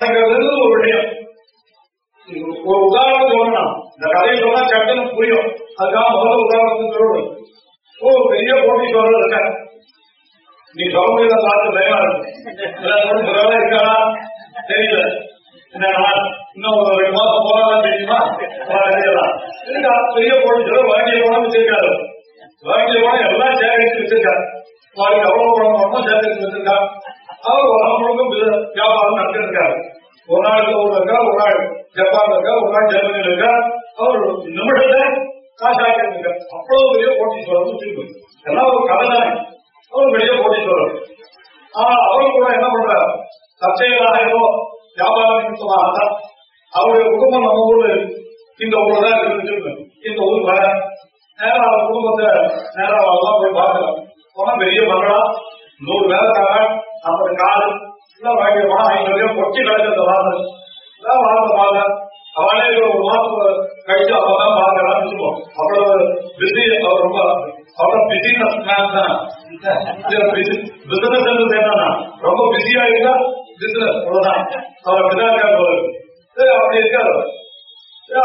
அப்படிங்கிறது ஒரு விஷயம் ஒரு உதாரணம் சொல்லணும். இந்த கதையை சொன்னா சட்டுன்னு புரியும். அதுக்காக முதல்ல உதாரணத்துக்கு சொல்லணும். ஓ பெரிய போட்டித்தோழர் இருக்க நீ சொல்ல பார்த்து பயமா இருக்கு. இதெல்லாம் இருக்காரா தெரியல. இன்னும் ஒரு ரெண்டு மாசம் போகலாம் தெரியுமா? தெரியலாம் இருக்கா பெரிய வச்சிருக்காரு. எல்லாம் சேகரித்து வச்சிருக்காரு. அவ்வளவு பணம் சேகரித்து வச்சிருக்காரு அவர் உலகம் முழுக்க business வியாபாரம் நடத்திருக்காரு ஒரு நாள் இருக்கா ஒரு நாள் ஜப்பான் இருக்கா ஒரு நாள் ஜெர்மனியில் இருக்கா அவர் நிமிடத்துல காசாக்கி இருக்கார் அவ்வளவு பெரிய போட்டீஸ்வரர் திருப்பி எல்லாம் ஒரு கதை தானே. அவர் பெரிய போட்டீஸ்வரர் ஆனா அவர் கூட என்ன பண்றார்? தற்செயலாக ஏதோ வியாபார நிமித்தமாக தான் அவருடைய குடும்பம் நம்ம ஊர்ல இந்த ஊர்ல தான் இருக்கு இந்த ஊர் வர நேரம் அவர் குடும்பத்தை நேரா அவர்தான் போய் பார்க்கலாம். போனா பெரிய பங்களா நூறு வேலைக்காரன். நமது காலம் எல்லாம் கொட்டி பணம் ஐநூறு கிடக்கிறது. வாங்க எல்லாம் வாழ்ந்த பாருங்க அவனே ஒரு மாசம் கழிச்சு அவதான் பாருங்கலாம் வச்சுப்போம் அவ்வளவு பிஸி அவர் ரொம்ப அவ்வளவு பிஸினஸ் மேன் தான் பிசினஸ் என்னன்னா ரொம்ப பிஸியா இருந்தா பிசினஸ் அவ்வளவுதான். அவர் பிதாக்கா சரி அப்படி இருக்காரு.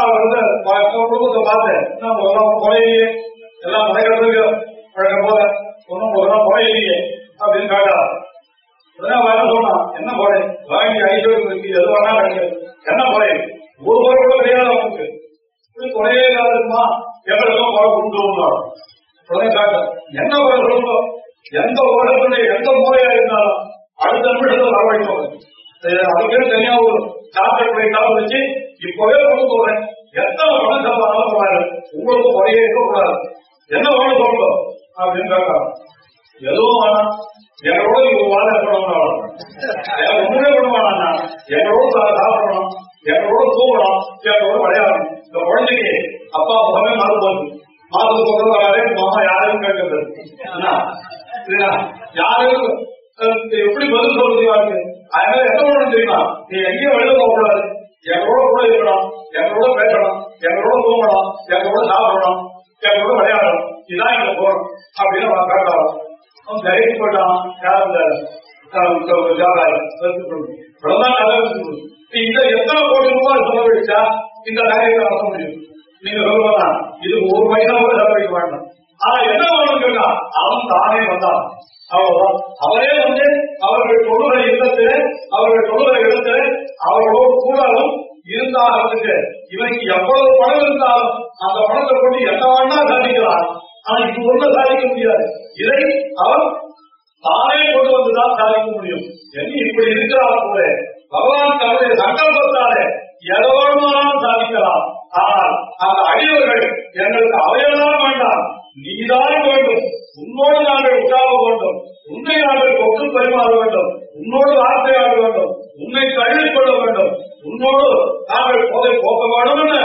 அவர் வந்து குடும்பத்தை பார்த்தேன் நம்ம எல்லாம் குறையே எல்லாம் முறைகளுக்கு பழக்கம் போல ஒன்றும் முதல்ல குறையிலேயே அப்படின்னு காட்டாரு உடனே அவன் என்ன சொன்னான் என்ன குறை வாங்கி ஐஸ்வர்யம் இருக்கு எது வேணா கிடைக்காது என்ன குறை ஒரு குறை கூட கிடையாது அவனுக்கு இப்படி குறையே இல்லாதுமா எங்களுக்கும் குறை உண்டு உண்டாரு உடனே காட்ட என்ன குறை சொல்லுங்க எந்த உலகத்துடைய எந்த மூலையா இருந்தாலும் அடுத்த நிமிஷத்துல வரவழைப்பாங்க அதுக்கு தனியா ஒரு சாப்பிட்டு போயிட்டாலும் வச்சு இப்பவே எத்தனை பணம் சம்பாதாலும் பரவாயில்ல உங்களுக்கு குறையே இருக்கக்கூடாது என்ன வேணும் அப்படின்னு கேட்கறாங்க எதுவும் வேணாம். எங்களோட இவங்க வாழ இருக்கணும் ஒண்ணுமே பண்ண வேணாம் எங்களோட சாப்பிடணும். எங்களோட தூங்கணும். எங்களோட விளையாடணும். இந்த குழந்தைக்கு அப்பா முகமே மறு போகுது மாதத்துக்கு பக்கம் வராதே மாமா யாரையும் கேட்கறது என்ன? சரியா? யாரையும் அஹ், எப்படி பதில் சொல்றது இருக்கு அதனால என்ன பண்ணணும் தெரியுமா நீ எங்கேயும் வெளில போக கூடாது எங்களோட கூட இருக்கணும் எங்களோட பேசணும் எங்களோட தூங்கணும் எங்களோட சாப்பிடணும் எங்களோட விளையாடணும் இதான் எங்க போறோம் அப்படின்னு அவன் காட்டான் அவன் யார் இந்த இந்த எத்தனை கோடி ரூபாய் செலவழிச்சா இந்த காரியத்தை நடத்த முடியும்? நீங்க சொல்லுவாங்க இது ஒரு பைசா கூட செலவழிக்க வேண்டாம் ஆனா என்ன அவன் தானே வந்தான். அவ்வளவுதான். அவரே வந்து அவர்கள் தொழுகிற இல்லத்திலே அவர்கள் தொழுகிற இடத்திலே அவர்களோடு கூடாலும் இருந்தாகிறதுக்கு இவனுக்கு எவ்வளவு பணம் இருந்தாலும் அந்த பணத்தை கொண்டு என்ன வேணா சாதிக்கலாம் ஆனா இப்ப ஒண்ணு சாதிக்க முடியாது. இதை அவன் தானே கொண்டு வந்துதான் சாதிக்க முடியும். என்று இப்படி இருக்கிறார் கூட பகவான் தன்னுடைய சங்கல்பத்தாலே எதை வேணுமானாலும் சாதிக்கலாம் ஆனால் அந்த அடியவர்கள் எங்களுக்கு அவையெல்லாம் வேண்டாம் நீதான் வேண்டும் உன்னோடு நாங்கள் உற்சாக வேண்டும் உன்னை நாங்கள் கொண்டு பரிமாற வேண்டும் உன்னோடு வார்த்தையாட வேண்டும் உன்னை தள்ளிக் கொள்ள வேண்டும் உன்னோடு நாங்கள் போதை போக்க வேண்டும் என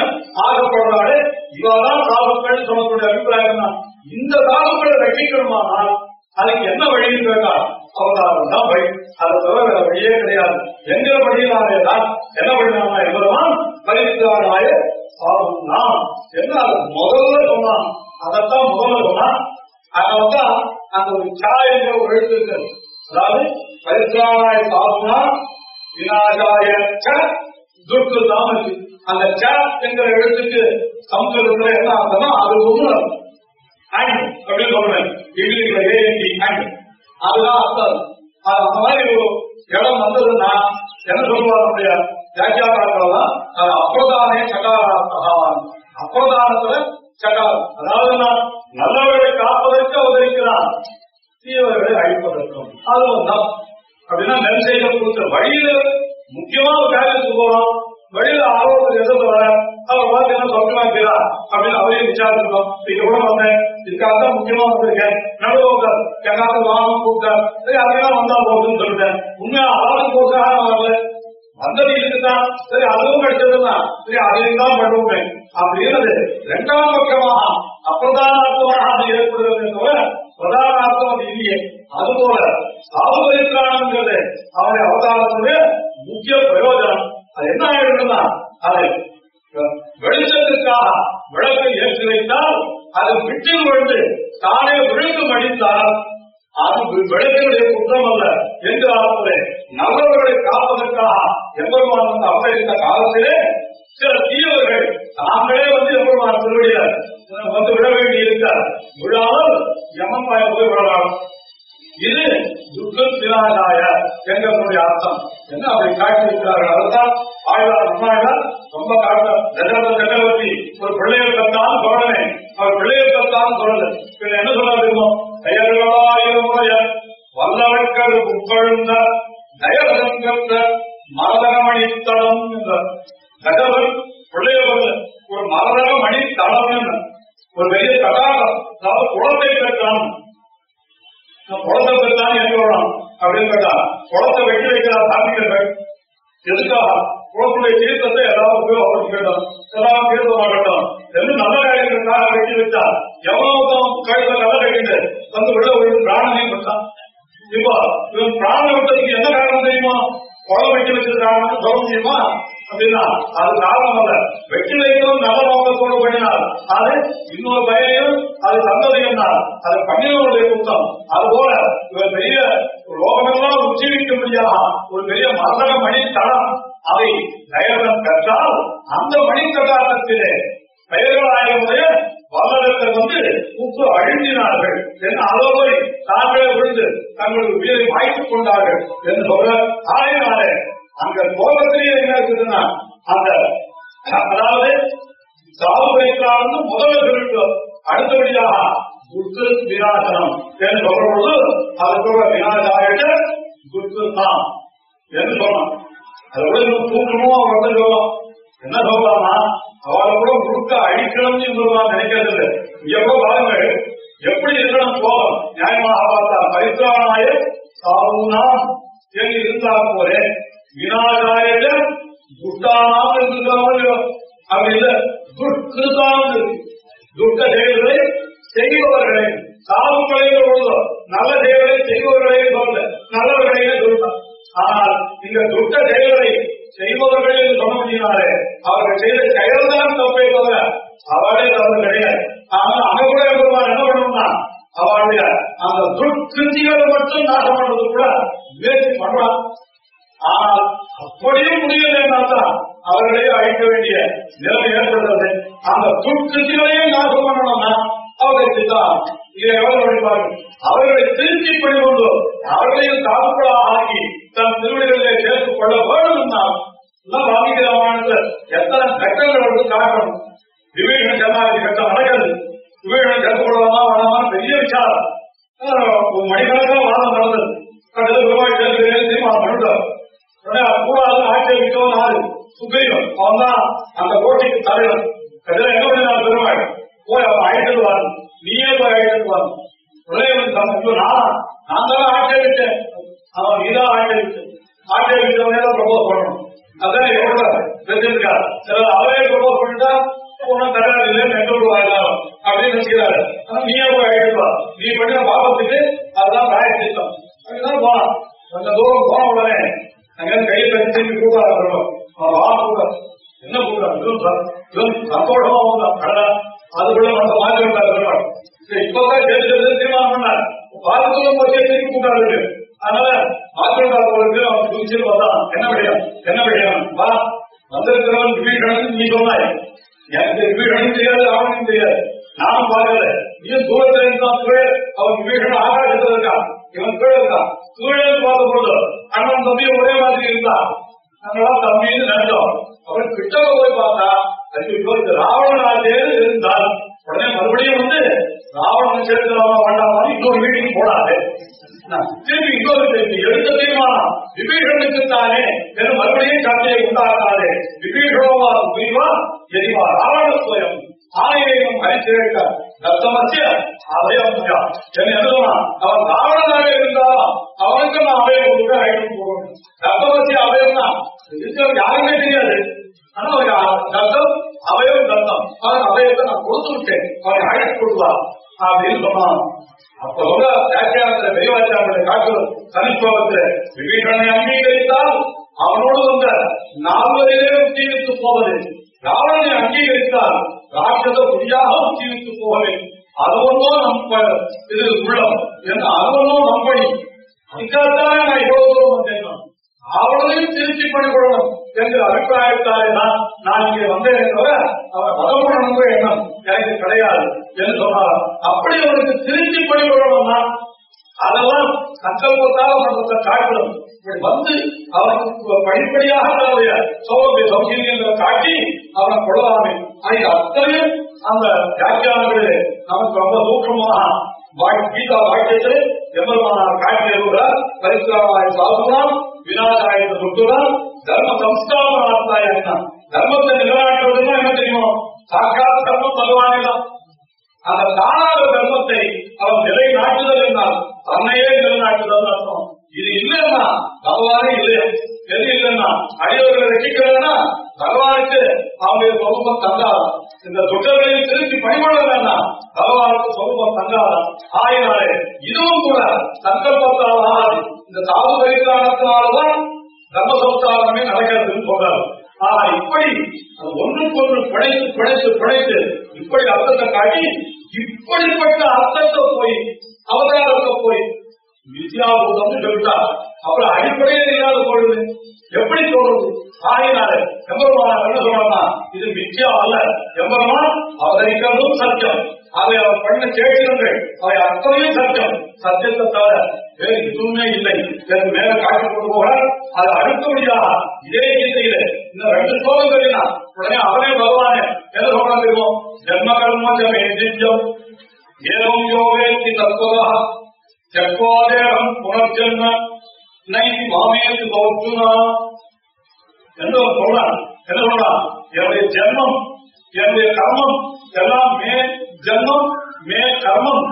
ஆசைப்படுறாரு இவதான் சாபங்கள் சொல்லக்கூடிய அபிப்பிராயம் தான் இந்த சாபங்களை ரட்சிக்கணுமானால் அதுக்கு என்ன வழின்னு கேட்டா அவதாரம் தான் வழி அதை தவிர வேற வழியே கிடையாது எங்கிற வழியினாலே தான் என்ன பண்ணினா என்பதுதான் பரிசுத்தாராய சாபம் தான் என்ன அது முதல்ல சொன்னான் அதைத்தான் முதல்ல சொன்னான் அதனால்தான் அந்த ஒரு சா என்ற ஒரு எழுத்துக்கள் அதாவது பரிசுத்தாராய சாபம்னா விநாசாய துர்க்கு அந்த ச எழுத்துக்கு சம்ஸ்கிருதத்துல என்ன அர்த்தம்னா அது ஒண்ணு அண்ட் அப்படின்னு சொல்றேன் இங்கிலீஷ்ல ஏஎன்டி அண்ட் அதுதான் அர்த்தம். அந்த மாதிரி ஒரு இடம் வந்ததுன்னா என்ன சொல்லுவாங்க நம்முடைய வியாக்கியாக்காரர்கள் அப்பிரதானே சகாரார்த்தகான் அப்பிரதானத்துல சகாரம். அதாவது நான் நல்லவர்களை காப்பதற்கு அவதரிக்கிறான் தீயவர்களை அழிப்பதற்கும் அது வந்தான் அப்படின்னா நெல் செய்த கொடுத்த வழியில முக்கியமான ஒரு காரியத்துக்கு போறோம் வழியில ஆர்வத்துக்கு எதிர்த்து வர அவர் பார்த்து என்ன சொல்லுமா இருக்கிறா? அப்படின்னு அவரையும் விசாரிச்சிருக்கோம். இங்க கூட வந்தேன். இதுக்காக தான் முக்கியமா வந்திருக்கேன். நடுவோக்கர் எங்காவது வாகனம் கூப்பிட்டார் சரி அதெல்லாம் வந்தா போகுதுன்னு சொல்லிட்டேன். உண்மையா ஆளுக்கு போக்காக வரல? வந்தது இருக்குதான் சரி அதுவும் கிடைச்சதுதான் சரி அதையும் தான் பண்ணுவேன் அப்படின்னு ரெண்டாம் பக்கமாக அப்பிரதானார்த்தமாக அது ஏற்படுகிறது தவிர பிரதானார்த்தம் அது இல்லையே. அதுபோல சாதுபரித்தானங்கிறது அவருடைய அவதாரத்துடைய முக்கிய பிரயோஜனம். அது என்ன ஆயிடுதுன்னா அது வெளிச்சத்திற்காக விளக்கை ஏற்றி வைத்தால் அது விட்டில் விழுந்து தானே விழுந்து மடித்தால் அது விளக்கினுடைய குற்றம் அல்ல என்று ஆகுது நல்லவர்களை காப்பதற்காக எந்த எம்பெருமான் வந்து அவதரித்த காலத்திலே சில தீயவர்கள் தாங்களே வந்து எம்பெருமான் திருவடியில வந்து விட வேண்டி இருக்கார் விழாமல் யமன் வாய் போய் விழலாம் இது துக்கம் விநாயகாய எங்களுடைய அர்த்தம். என்ன அப்படி காட்டியிருக்கிறார்கள் அதுதான் ஆழ்வார் முன்னாள் ரொம்ப காட்ட தசரத சக்கரவர்த்தி ஒரு பிள்ளையை கத்தான் சொல்லவே அவர் பிள்ளையை கத்தான் சொல்லல பின்ன என்ன சொல்ல தெரியுமோ பெயர்களாயிரமுடைய வல்லவர்கள் உட்கொழுந்த தயவதங்கத்த மரதகமணித்தளம் என்றார் தகவல் பிள்ளைய ஒரு மரதக தளம் என்ன ஒரு பெரிய தடாகம் அதாவது குளத்தை பெற்றான். குளத்தை பெற்றான் எங்க அப்படின்னு கேட்டா குளத்தை வெட்டி வைக்கிறார் சாமிகள் எதுக்காக? குளத்துடைய தீர்த்தத்தை ஏதாவது உபயோகப்படுத்தி கேட்டோம் ஏதாவது தீர்த்தமாகட்டும் என்று நல்ல காரியங்களுக்காக வெட்டி வச்சா எவ்வளவு கழுத நல்ல கட்டிட்டு வந்து விட ஒரு பிராணனையும் பெற்றான் இப்போ இவன் பிராண விட்டதுக்கு என்ன காரணம் தெரியுமா? குளம் வெட்டி வச்சது காரணம் சொல்ல முடியுமா அப்படின்னா அது காரணம் அல்ல. வெற்றிலையும் நல்ல நோக்கத்தோடு பண்ணினால் அது இன்னொரு பயனையும் அது சந்ததியும் தான் அது பண்ணினவருடைய குத்தம் அதுபோல இவர் பெரிய லோகமெல்லாம் உச்சரிக்க முடியாத ஒரு பெரிய மரண மணி தளம் அதை தயவன் கற்றால் அந்த மணி கட்டாட்டத்திலே பெயர்களாயுடைய வல்லரசர் வந்து உப்பு அழுந்தினார்கள் என் அளவை தாங்களே விழுந்து தங்களுக்கு உயிரை வாய்த்துக் கொண்டார்கள் என்று சொல்ற ஆயினாலே அங்க கோபத்திலேயே என்ன இருக்குதுன்னா அந்த அதாவது சாவு முதல்ல சொல்லிட்டு. அடுத்தபடியாக துர்க்கு விநாசனம். என்று சொல்ற பொழுது அதுக்குள்ள விநாசாயிட்டு துர்க்கு தான் என்று சொன்னான். அதை விட இன்னும் தூக்கமும் அவர் வந்து சொல்லலாம் என்ன சொல்லலாமா அவளை கூட முழுக்க அழிக்கணும்னு சொல்லுவான் நினைக்கிறது. இல்லை இங்க பாருங்கள். எப்படி இருக்கணும் கோபம்? நியாயமாக பார்த்தா பரிசுரானாய சாவுனா என்று இருந்தால் போலே வினாகாய துட்டானாம் என்று அப்படி இல்ல துஷ்கிருதாம் இருக்கு செயல்களை செய்பவர்களை சாவுகளை பொழுதோ நல்ல செயல்களை செய்பவர்களை சொல்ல நல்லவர்களை சொல்றான் ஆனால் இந்த துக்க செயல்களை செய்பவர்கள் என்று சொன்ன முடியினாலே அவர்கள் செய்த செயல்தான் தப்பே தவிர அவரே தவறு கிடையாது ஆனால் அங்க கூட பெருமாள் என்ன பண்ணணும்னா அவளுடைய அந்த துர்கிருத்திகளை மட்டும் நாசம் பண்றது கூட முயற்சி பண்றான் ஆனால் அப்படியும் முடியலைன்னா தான் அவர்களே அழிக்க வேண்டிய நிலைமை ஏற்படுறது அந்த துர்கிருத்திகளையும் நாசம் பண்ணணும்னா அவர்களுக்கு தான் இதை எவ்வளவு படிப்பார்கள் அவர்களை திருச்சி கொண்டு அவர்களையும் தாக்குப்படாக ஆக்கி தன் திருவிழிகளிலே சேர்த்துக் கொள்ள வேண்டும் தான் ராமிகிராமாயணத்துல எத்தனை கட்டங்கள் வந்து காரணம் விவேகன ஜனாதி கட்டம் நடக்கிறது விவேகன கருத்துப்படலாமா வேணாமா பெரிய விசாரம். ஒரு மணிக்கணக்காக வாதம் நடந்தது கடையில் பெருமாள் சேர்த்து தீர்மானம் பண்ணிட்டார் உடனே கூடாது ஆட்சேபிக்கவும் நாடு சுக்ரீவன் அவன் தான் அந்த போட்டிக்கு தலைவர் கடையில் என்ன பண்ணினார் பெருமாள் போய் அவன் அழைத்து வாரு நீயே போய் அழைத்து வாரு உடனே அவன் நான் நான் தானே ஆட்சேபிச்சேன் அவன் நீதான் ஆட்சேபிச்சேன் ஆட்சேபிச்சவனே தான் ப்ரப்போஸ் பண்ணணும் அதான் எவ்வளவு வச்சிருக்காரு சிலர் அவரே ப்ரப்போஸ் பண்ணிட்டா ஒன்றும் தராது இல்லை மெட்ரோடு வாங்கலாம் அப்படின்னு நினைக்கிறாரு ஆனா நீயே போய் அழைப்பா நீ பண்ணின பாபத்துக்கு அதுதான் ராய சித்தம் அப்படிதான் போனான் கொஞ்சம் தூரம் போன உடனே அங்க கையை கட்டி திரும்பி கூப்பிடாரு அவன் வா கூட என்ன கூப்பிடாரு இவன் சந்தோஷமா வந்தான் கடலா அதுக்குள்ள நம்ம மாற்றி விட்டார் பெருமாள் இப்பதான் சேர்த்து தீர்மானம் பண்ணார் பாலத்துக்கும் போச்சே திரும்பி கூப்பிடாரு அதனால ஆத்திரங்களுக்கு அவன் துணிச்சு வந்தான் என்ன விடயம் என்ன விடயம் வா வந்திருக்கிறவன் விபீஷணன் நீ சொன்னாய் எனக்கு விபீஷனும் தெரியாது அவனும் தெரியாது நானும் பார்க்கல நீயும் தூரத்துல இருந்தான் கீழே அவன் விபீஷணன் ஆகாசத்துல இருக்கான் இவன் கீழே இருக்கான் கீழே பார்த்த பொழுது அண்ணன் தம்பியும் ஒரே மாதிரி இருந்தான் அதனால தம்பின்னு நினைச்சோம் அப்புறம் கிட்ட போய் பார்த்தா ஐயோ இந்த ராவணனாலே இருந்தால் உடனே மறுபடியும் வந்து ராவணன் சேர்த்துலாமா இன்னொரு மீட்டிங் போடாது திருப்பி இன்னொரு திருப்பி எடுத்த தீர்மானம் விபீஷனுக்கு தானே என்று மறுபடியும் சண்டையை உண்டாக்காதே விபீஷணோவா புரிவா ராவண ராவணஸ்வயம் ஆணையம் அரிசிருக்க தத்தமத்திய அபயம் புரியா என்ன எழுதுனா அவன் ராவணனாக இருந்தாலும் அவனுக்கு நான் அபயம் கொடுக்க அழைத்து போகணும் தத்தமத்திய அபயம் தான் இருக்கிறது யாருமே தெரியாது ஆனா அவன் தத்தம் அபயம் தத்தம் அவன் அபயத்தை நான் கொடுத்து விட்டேன் அவனை அழைத்து கொள்வா அப்படின்னு சொன்னான் அப்ப சொல்ல வியாக்கியானத்துல பெரியவாச்சாரிய காட்டு தனித்துவத்துல விபீஷனை அங்கீகரித்தால் அவனோடு வந்த நால்வரிலே உத்தீவித்து போவது ராவணனை அங்கீகரித்தால் ராட்சத புதியாக உத்தீவித்து போகவே அது ஒன்றும் நம்ப இது உள்ளம். அது ஒன்றும் நம்படி அதுக்காகத்தான் நான் இவ்வளவு தூரம் வந்தேன் அவளையும் திருச்சி பண்ணிக்கொள்ளணும் என்ற அபிப்பிராயத்தாலே தான் நான் இங்கே வந்தேன் தவிர அவர் மதம் எண்ணம். எனக்கு கிடையாது என்று சொன்னார். அப்படி அவருக்கு திருச்சி பண்ணிக்கொள்ளணும்னா அதெல்லாம் சங்கல்பத்தால் மன்றத்தை காட்டணும் வந்து அவனுக்கு படிப்படியாக தன்னுடைய சௌரபிய சௌகரியங்களை காட்டி அவனை கொள்ளலாமே அது அத்தனையும் அந்த வியாக்கியானங்களிலே நமக்கு ரொம்ப சூக்கமாக கீதா வாக்கியத்தை எம்பெருமானார் காட்டியிருக்கிறார் பரிசுராமாய சாதுனாம் விநாயகாயத்தை சுட்டுறான் தர்ம சம்ஸ்காரமாத்தாய தர்மத்தை நிலைநாட்டுவதுன்னா என்ன தெரியுமோ? சாக்காத் தர்மம் பகவானே தான் அந்த தானாக தர்மத்தை அவன் நிலைநாட்டுதல் என்றால் தன்னையே நிலைநாட்டுதல் அர்த்தம் இது இல்லைன்னா பகவானே இல்லையா? எது இல்லைன்னா அடியவர்களை ரசிக்கிறதுனா பகவானுக்கு அவனுடைய சொரூபம் தந்தாதான் இந்த துட்டங்களையும் திருப்பி பணிபடலன்னா பகவானுக்கு சொரூபம் தந்தாதான் ஆயினாலே இதுவும் கூட சங்கல்பத்தால் ஆகாது. இந்த தாவு பரிகாரத்தினால்தான் தர்ம சம்ஸ்காரமே நடக்கிறதுன்னு சொல்றாரு. ஆனா இப்படி அது ஒன்றுக்கொன்று பிழைத்து பிழைத்து பிழைத்து இப்படி அர்த்தத்தை காட்டி இப்படிப்பட்ட அர்த்தத்தை போய் அவதாரத்தை போய் வித்யாபூதம்னு சொல்லிட்டார் அப்புறம் அடிப்படையே இல்லாத போடுது எப்படி சொல்றது? ஆகினால எம்பெருமான என்ன சொல்றாங்கன்னா இது மித்யா அல்ல எம்பெருமான் அவதரிக்கிறதும் சத்தியம். அதை அவர் பண்ண சேஷங்கள் அவை அத்தனையும் சத்தியம். சத்தியத்தை தவிர வேறு எதுவுமே இல்லை. என்று மேல காட்டி கொண்டு போக அது அடுத்தபடியாக இதே கீதையில இந்த ரெண்டு ஸ்லோகம் தெரியுமா உடனே அவனே பகவானே என்ன சொல்றாங்க தெரியும்? ஜென்ம கர்மம் ஜெயம் திவ்யம் ஏவம் யோகேத்தி தத்துவதா தெக்கோதேகம் நைதி மாமேத்து பௌத்துனா என்று சொல்றான் என்ன சொல்றான் என்னுடைய ஜென்மம் என்னுடைய கர்மம் எல்லாம் மே ஜென்மம் மே கர்மம்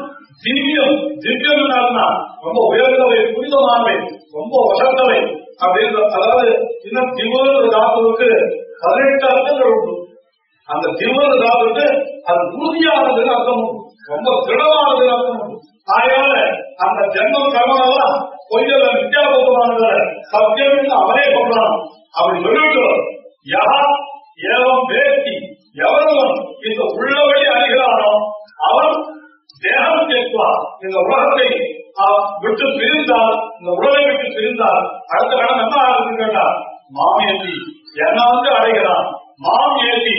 திவ்யம் திவ்யம் என்ன ரொம்ப உயர்ந்தவை புனிதமானவை ரொம்ப வசந்தவை அப்படின்னு அதாவது இன்னும் திமுக தாத்துவுக்கு பதினெட்டு அர்த்தங்கள் உண்டு அந்த திமுக தாத்துக்கு அது உறுதியானதுன்னு அர்த்தம் உண்டு ரொம்ப திடமானதுன்னு அர்த்தம் அந்த ஜென்மம் கர்மமெல்லாம் கொஞ்சம் வித்தியாசமானதுல சத்தியம் அவரே சொல்றான் அப்படி சொல்லிட்டு யார் ஏவம் வேத்தி எவரும் இந்த உள்ளவழி அறிகிறானோ அவன் தேகம் கேட்பார். இந்த உலகத்தை விட்டு பிரிந்தால் இந்த உலகை விட்டு பிரிந்தால் அடுத்த கடன் என்ன ஆகுதுன்னு கேட்டார்? மாம் ஏற்றி என்ன வந்து அடைகிறான். மாம் ஏற்றி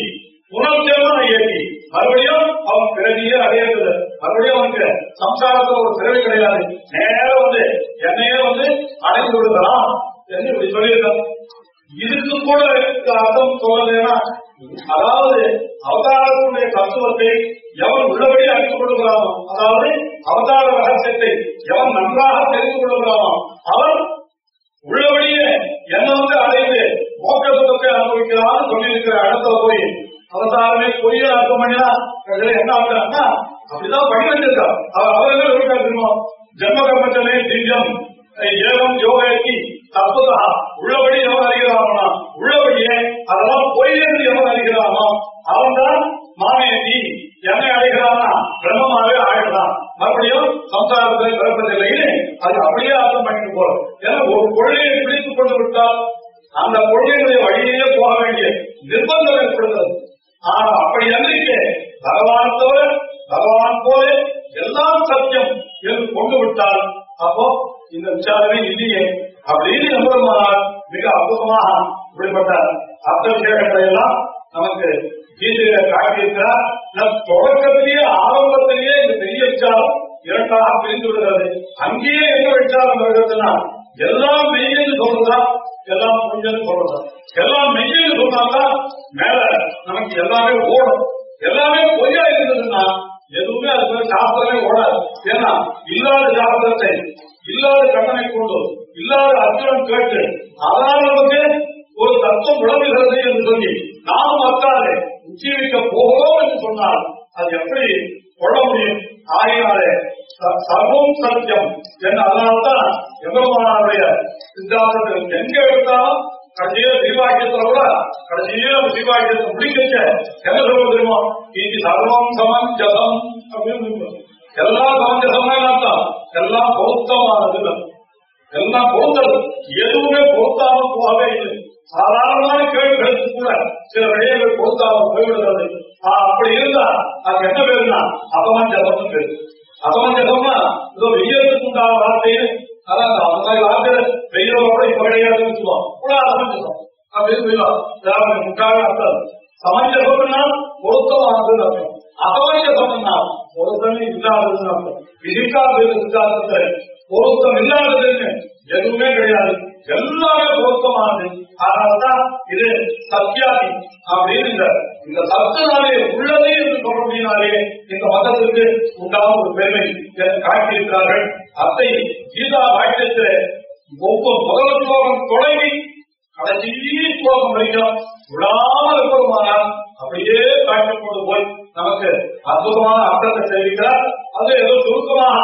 புனர்ஜென்ம ஏற்றி மறுபடியும் அவன் பிறவியே அடையிறது மறுபடியும் அவனுக்கு சம்சாரத்துல ஒரு சிறவை கிடையாது. நேரம் வந்து என்னையே வந்து அடைந்து விடுதலாம் என்று இப்படி இதுக்கு கூட அர்த்தம் சொல்லலைன்னா அதாவது அவதாரத்தினுடைய தத்துவத்தை எவன் உள்ளபடி அறிந்து கொள்கிறானோ அதாவது அவதார ரகசியத்தை எவன் நன்றாக தெரிந்து கொள்கிறானோ அவன் உள்ளபடியே என்ன வந்து அடைந்து மோக்க சுகத்தை அனுபவிக்கிறான்னு சொல்லியிருக்கிற இடத்துல போய் அவதாரமே பொய்யா அர்த்தம் பண்ணினா என்ன ஆகுறாங்கன்னா அப்படிதான் பண்ணி வச்சிருக்கா அவர் அவர்கள் இருக்கா தெரியுமா ஜென்ம கர்மச்சனை திவ்யம் ஏவம் யோகி தப்புதா உள்ளபடி எவன் அறிகிறானா உள்ளபடியே அதெல்லாம் பொய் என்று எவன் அறிகிறானோ அவன் தான் மாமேதி என்னை அடைகிறானா பிரம்மமாவே ஆயிடலாம் மறுபடியும் சம்சாரத்தை பிறப்பதில்லைன்னு அது அப்படியே அர்த்தம் பண்ணிட்டு போறோம் ஏன்னா ஒரு கொள்ளையை பிடித்துக் கொண்டு விட்டால் அந்த கொள்கையுடைய வழியிலேயே போக வேண்டிய நிர்பந்தம் ஏற்படுகிறது ஆனா அப்படி அன்றைக்கு பகவான் தவிர பகவான் போல எல்லாம் சத்தியம் என்று கொண்டு விட்டால் அப்போ இந்த விசாரமே இல்லையே அப்படின்னு நம்புமானால் மிக அற்புதமாக இப்படிப்பட்ட அர்த்த விஷயங்களை எல்லாம் நமக்கு கீதையில காட்டியிருக்கிறார் நம் தொடக்கத்திலேயே ஆரம்பத்திலேயே இந்த பெரிய விசாரம் இரண்டாக பிரிந்து விடுகிறது. அங்கேயே என்ன விசாரம் வருகிறதுனா எல்லாம் மெய்யன்னு சொல்றதா எல்லாம் பொய்யன்னு சொல்றதா? எல்லாம் மெய்யன்னு சொன்னாதான் மேல நமக்கு எல்லாமே ஓடும். எல்லாமே பொய்யா இருந்ததுன்னா எதுவுமே அது பேர் சாஸ்திரமே ஓடாது. ஏன்னா இல்லாத சாஸ்திரத்தை இல்லாத கண்ணனை கொண்டு இல்லாத அர்த்தம் கேட்டு அதனால நமக்கு ஒரு தத்துவம் விளங்குகிறது என்று சொல்லி நானும் அக்காலே உச்சீவிக்க போகிறோம் என்று சொன்னால் அது எப்படி கொள்ள முடியும்? ஆகையினாலே சர்வம் சத்தியம் என்று அதனால்தான் எம்பெருமானாருடைய சித்தாந்தத்தில் எங்க எடுத்தாலும் கடைசியில விரிவாக்கியத்துல கூட கடைசியில விரிவாக்கியத்தை முடிக்கச்ச என்ன சொல்ல தெரியுமோ? இது சர்வம் சமஞ்சதம் அப்படின்னு சொல்லுவோம். எல்லாம் சமஞ்சதம்னா அர்த்தம்? எல்லாம் பொருத்தமானது எல்லாம் பொருந்தது. எதுவுமே பொருத்தாம போகவே இல்லை. சாதாரணமான கேள்விகளுக்கு கூட சில விடயங்கள் பொருத்தாம போய்விடுகிறது. அப்படி இருந்தா அது என்ன பேருனா அபமன் ஜபம் பேரு. அபமன் ஜபம்னா ஏதோ வெயிலுக்கு உண்டான வார்த்தையே அதான் அந்த மாதிரி வார்த்தை வெயிலோட கூட இப்ப கிடையாதுன்னு சொல்லுவோம் கூட அபமஞ்சதம் அப்ப அப்படின்னு சொல்லலாம் அதாவது முட்டாள் அர்த்தம். சமஞ்சசம்னா பொருத்தமானதுன்னு அர்த்தம். அசமஞ்சசம்னா பொருத்தமே இல்லாததுன்னு அர்த்தம். விதிக்காத சித்தாந்தத்தை பொருத்தம் இல்லாததுன்னு எதுவுமே கிடையாது. எல்லாமே பொருத்தமானது. அதனால்தான் இது சத்தியாதி அப்படின்னு இந்த இந்த சத்தினாலே உள்ளதே என்று சொல்றதுனாலே இந்த மதத்திற்கு உண்டான ஒரு பெருமை காட்டியிருக்கிறார்கள். அத்தை கீதா வாக்கியத்தில் ஒவ்வொரு முதல் ஸ்லோகம் தொடங்கி கடைசி ஸ்லோகம் வரைக்கும் விடாமல் இருப்பதுமானால் அப்படியே காட்டப்பட்டு போய் நமக்கு அற்புதமான அர்த்தத்தை தெரிவிக்கிறார். அது ஏதோ சுருக்கமான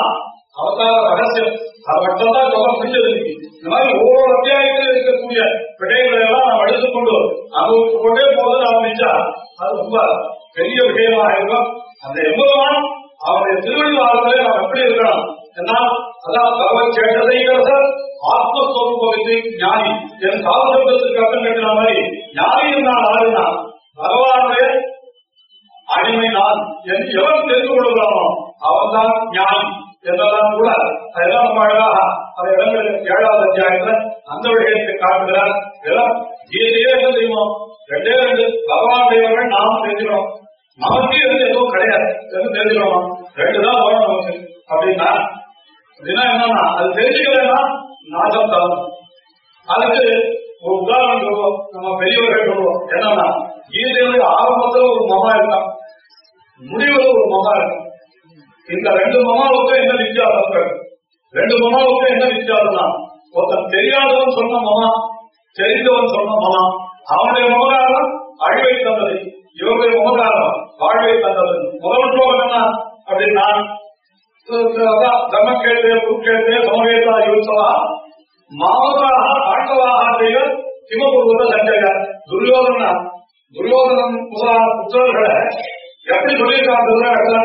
அவதார ரகசியம். அது தான் சொல்ல முடிஞ்சது இந்த மாதிரி ஒவ்வொரு அத்தியாயத்தில் இருக்கக்கூடிய விடயங்களை எல்லாம் நாம் எடுத்துக்கொண்டு அனுபவித்து கொண்டே போது ஆரம்பிச்சா அது ரொம்ப பெரிய விஷயமாக இருக்கும் அந்த எம்பதுமான் அவருடைய திருவடி வாழ்க்கையில நாம் எப்படி இருக்கணும் ஏன்னா அதான் பகவத் கேட்டதைங்கிறத ஆத்மஸ்வரூபத்தை ஞானி என் சாதனத்திற்கு அர்த்தம் கட்டின மாதிரி ஞானி என்றால் ஆளுனா பகவானுடைய அடிமை நான் என்று எவன் தெரிந்து கொள்கிறானோ அவன்தான் ஞானி என்றெல்லாம் கூட அதெல்லாம் ரொம்ப அழகாக அந்த இடங்களில் ஏழாவது அத்தியாயத்துல அந்த விஷயத்தை காட்டுகிறார். இதெல்லாம் கீதையே என்ன செய்வோம்? ரெண்டே ரெண்டு பகவான் தெய்வங்கள் நாம் தெரிஞ்சுக்கிறோம் நமக்கு இருந்து எதுவும் கிடையாது என்று தெரிஞ்சுக்கிறோம் ரெண்டு தான் வரும் நமக்கு அப்படின்னா அப்படின்னா என்னன்னா அது தெரிஞ்சுக்கலன்னா நாசம் தான் அதுக்கு ஒரு உதாரணம் சொல்லுவோம் நம்ம பெரியவர்கள் சொல்லுவோம் என்னன்னா கீதையுடைய ஆரம்பத்துல ஒரு மமா இருக்கான் முடிவுல ஒரு மமா இருக்கும் இந்த ரெண்டு மமாவுக்கும் என்ன வித்தியாசம் ரெண்டு மமாவுக்கும் என்ன வித்தியாசம்னா ஒருத்தன் தெரியாதவன் சொன்ன மமா தெரிந்தவன் சொன்ன மமா அவனுடைய மமகாரம் அழிவை தந்தது இவருடைய மமகாரம் வாழ்வை தந்தது முதல் ஸ்லோகம் என்ன அப்படின்னா தர்மக்கேட்டே குருக்கேட்டே சமவேதா யோசவா மாவதாக பாண்டவாக செய்ய சிவபுருவத்தை சஞ்சய துரியோதன. துரியோதனன் முதலான புத்தர்களை எப்படி சொல்லியிருக்காங்க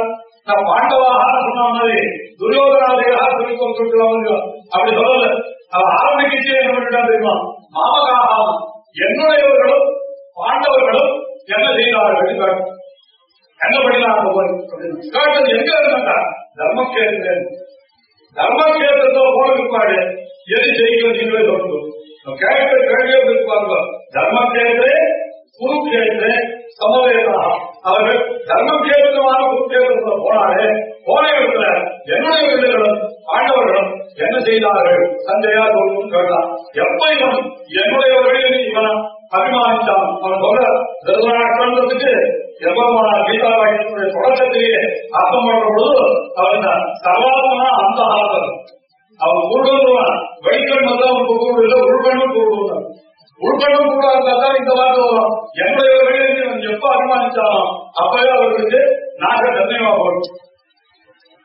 நான் பாண்டவாக சொன்ன மாதிரி துரியோதனாதிகளாக சொல்லி சொல்லிட்டு அப்படி சொல்லல. அவன் ஆரம்பிக்கிச்சு என்ன பண்ணிட்டா தெரியுமா? மாமகாக என்னுடையவர்களும் பாண்டவர்களும் என்ன செய்தார்கள் காட்டு. என்ன பண்ணினாங்க போய் அப்படின்னு. காட்டுறது எங்க இருந்தா? தர்மக்கேத்திரன் தர்மக்கேத்திரத்தை போன பிற்பாடு எது செய்கிறது நீங்களே சொல்லணும் கேட்க கேள்வியே இருப்பாங்க குரு குருக்கேத்திரே சமவேதா. அவர்கள் தர்ம கேந்திரமான குரு குருக்கேத்திரத்தில் போனாலே போன இடத்துல என்னுடைய பிள்ளைகளும் ஆண்டவர்களும் என்ன செய்தார்கள்? சந்தையா சொல்லணும்னு கேட்டான் எப்ப இவன் என்னுடைய வழியில் இவன்? அபிமானித்தான் அவன் சொல்ற திருநாட்டத்துக்கு கீதா வாக்கியத்துடைய தொடக்கத்திலேயே அர்த்தம் பண்ற பொழுது அவன் சர்வாத்மனா அந்த ஆதரவு அவன் கூடுவான் வெளிக்கண் வந்து அவன் கூடு உள்கண்ணும் கூடுவான் உள்கண்ணும் கூட இந்த வார்த்தை வரும். என்னுடையவர்களே எப்ப அபிமானிச்சானோ அப்பவே அவர்களுக்கு நாக தன்மையா போடும்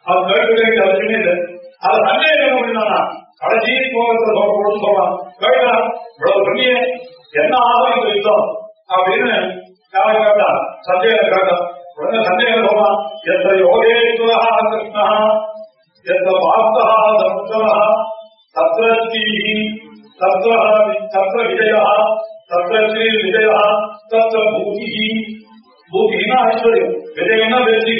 அது கேட்க அவசியமே இல்லை அது என்ன அப்படின்னா கடைசி சொல்றான். இவ்வளவு என்ன ஆதரவு இந்த யுத்தம் அப்படின்னு யாரை கேட்டா சந்தேகம் கேட்டான் உடனே சந்தேகம் சொல்றான் எத்த யோகேஸ்வரா கிருஷ்ணா எந்த பார்த்தா சமுத்திரா தத்ரஸ்ரீஹி தத்ர தத்ர விஜயா தத்ர ஸ்ரீ விஜயா தத்ர பூதிஹி பூதினா ஐஸ்வர்யம் விஜயம்னா வெற்றி